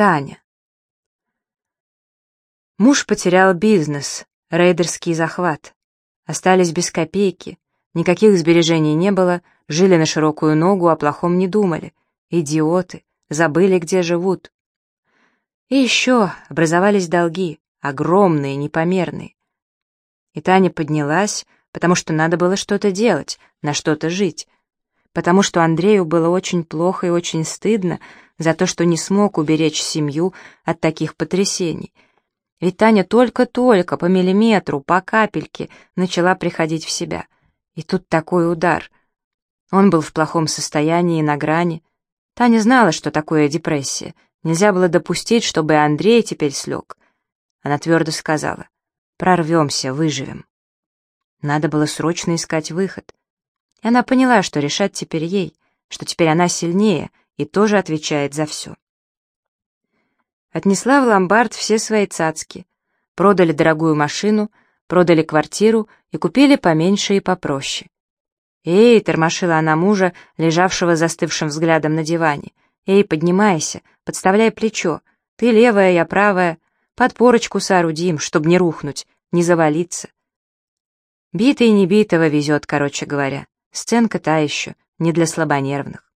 Таня. Муж потерял бизнес, рейдерский захват. Остались без копейки, никаких сбережений не было, жили на широкую ногу, о плохом не думали. Идиоты, забыли, где живут. И еще образовались долги, огромные, непомерные. И Таня поднялась, потому что надо было что-то делать, на что-то жить. Потому что Андрею было очень плохо и очень стыдно за то, что не смог уберечь семью от таких потрясений. Ведь Таня только-только по миллиметру, по капельке начала приходить в себя. И тут такой удар. Он был в плохом состоянии, на грани. Таня знала, что такое депрессия. Нельзя было допустить, чтобы Андрей теперь слег. Она твердо сказала, «Прорвемся, выживем». Надо было срочно искать выход. И она поняла, что решать теперь ей, что теперь она сильнее и тоже отвечает за все. Отнесла в ломбард все свои цацки, продали дорогую машину, продали квартиру и купили поменьше и попроще. «Эй!» — тормошила она мужа, лежавшего застывшим взглядом на диване. «Эй, поднимайся, подставляй плечо. Ты левая, я правая. Подпорочку соорудим, чтобы не рухнуть, не завалиться. Битый и небитого везет, короче говоря. Сценка та еще, не для слабонервных.